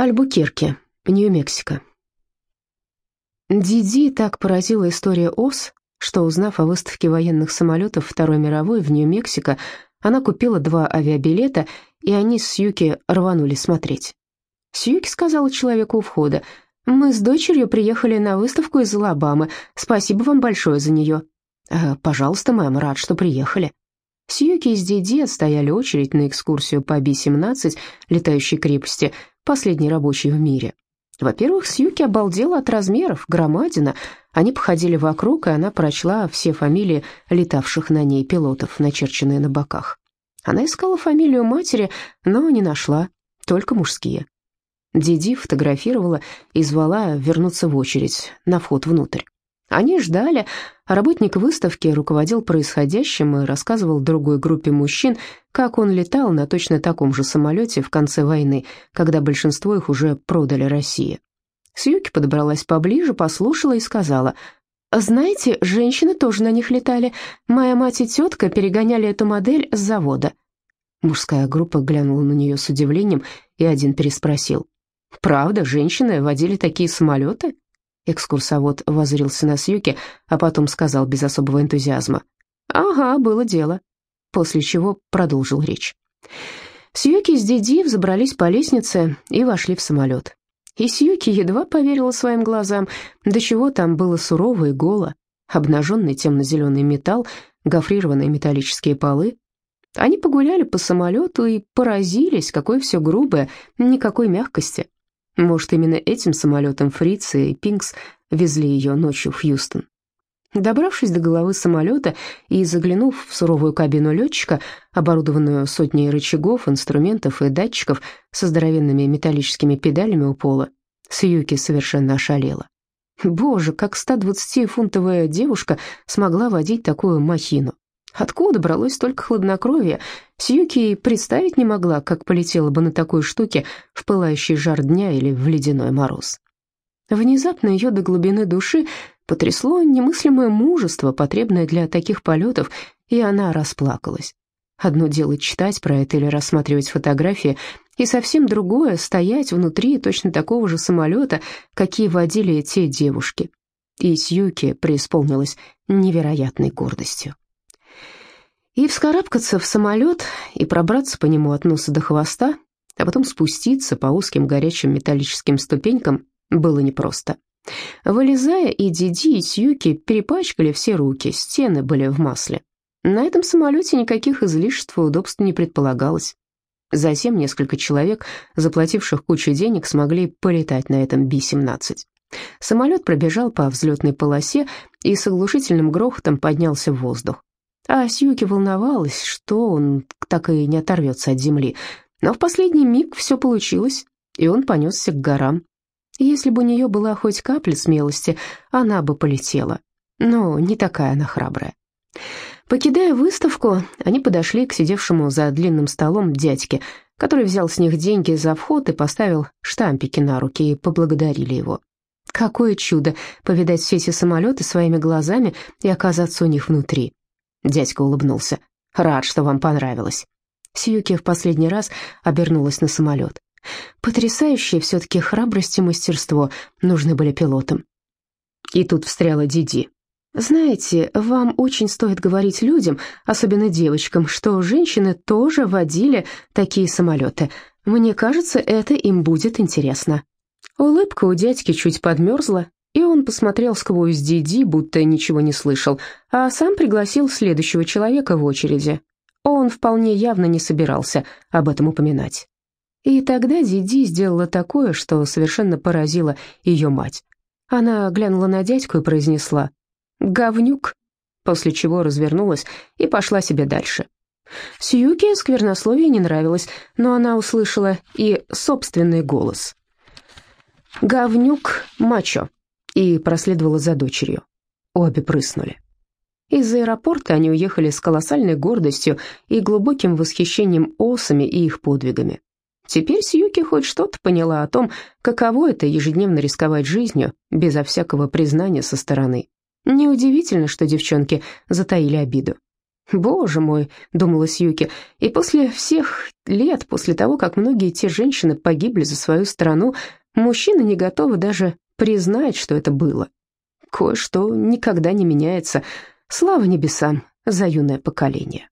Альбукерке, Нью-Мексико. Диди так поразила история ОС, что, узнав о выставке военных самолетов Второй мировой в Нью-Мексико, она купила два авиабилета, и они с Сьюки рванули смотреть. Сьюки сказала человеку у входа, «Мы с дочерью приехали на выставку из Алабамы. Спасибо вам большое за нее». «Э, «Пожалуйста, мэм, рад, что приехали». Сьюки с Диди отстояли очередь на экскурсию по Би-17, летающей крепости, последней рабочей в мире. Во-первых, Сьюки обалдела от размеров, громадина. Они походили вокруг, и она прочла все фамилии летавших на ней пилотов, начерченные на боках. Она искала фамилию матери, но не нашла, только мужские. Диди фотографировала и звала вернуться в очередь на вход внутрь. Они ждали, а работник выставки руководил происходящим и рассказывал другой группе мужчин, как он летал на точно таком же самолете в конце войны, когда большинство их уже продали России. Сьюки подобралась поближе, послушала и сказала, «Знаете, женщины тоже на них летали. Моя мать и тетка перегоняли эту модель с завода». Мужская группа глянула на нее с удивлением, и один переспросил, «Правда, женщины водили такие самолеты?» Экскурсовод воззрился на Сьюки, а потом сказал без особого энтузиазма. «Ага, было дело», после чего продолжил речь. Сьюки с Диди взобрались по лестнице и вошли в самолет. И Сьюки едва поверила своим глазам, до чего там было сурово и голо. Обнаженный темно-зеленый металл, гофрированные металлические полы. Они погуляли по самолету и поразились, какое все грубое, никакой мягкости. Может, именно этим самолетом фрицы и Пинкс везли ее ночью в Хьюстон. Добравшись до головы самолета и заглянув в суровую кабину летчика, оборудованную сотней рычагов, инструментов и датчиков со здоровенными металлическими педалями у пола, Сьюки совершенно ошалела. Боже, как 120-фунтовая девушка смогла водить такую махину. Откуда бралось столько хладнокровия? Сьюки представить не могла, как полетела бы на такой штуке в пылающий жар дня или в ледяной мороз. Внезапно ее до глубины души потрясло немыслимое мужество, потребное для таких полетов, и она расплакалась. Одно дело читать про это или рассматривать фотографии, и совсем другое — стоять внутри точно такого же самолета, какие водили те девушки. И Сьюки преисполнилась невероятной гордостью. И вскарабкаться в самолет и пробраться по нему от носа до хвоста, а потом спуститься по узким горячим металлическим ступенькам было непросто. Вылезая, и Диди, и Сьюки перепачкали все руки, стены были в масле. На этом самолете никаких излишеств и удобств не предполагалось. Затем несколько человек, заплативших кучу денег, смогли полетать на этом Би-17. Самолет пробежал по взлетной полосе и с оглушительным грохотом поднялся в воздух. А Сьюки волновалась, что он так и не оторвется от земли. Но в последний миг все получилось, и он понесся к горам. Если бы у нее была хоть капля смелости, она бы полетела. Но не такая она храбрая. Покидая выставку, они подошли к сидевшему за длинным столом дядьке, который взял с них деньги за вход и поставил штампики на руки и поблагодарили его. Какое чудо повидать все эти самолеты своими глазами и оказаться у них внутри. Дядька улыбнулся. «Рад, что вам понравилось». Сьюки в последний раз обернулась на самолет. Потрясающее все-таки храбрость и мастерство нужны были пилотам. И тут встряла Диди. «Знаете, вам очень стоит говорить людям, особенно девочкам, что женщины тоже водили такие самолеты. Мне кажется, это им будет интересно». Улыбка у дядьки чуть подмерзла, и он посмотрел сквозь Диди, будто ничего не слышал, а сам пригласил следующего человека в очереди. Он вполне явно не собирался об этом упоминать. И тогда Диди сделала такое, что совершенно поразило ее мать. Она глянула на дядьку и произнесла «Говнюк», после чего развернулась и пошла себе дальше. Сьюке сквернословие не нравилось, но она услышала и собственный голос. «Говнюк мачо» и проследовала за дочерью. Обе прыснули. Из аэропорта они уехали с колоссальной гордостью и глубоким восхищением осами и их подвигами. Теперь Сьюки хоть что-то поняла о том, каково это ежедневно рисковать жизнью, безо всякого признания со стороны. Неудивительно, что девчонки затаили обиду. «Боже мой», — думалась Юки, — «и после всех лет, после того, как многие те женщины погибли за свою страну, мужчины не готовы даже признать, что это было. Кое-что никогда не меняется. Слава небесам за юное поколение».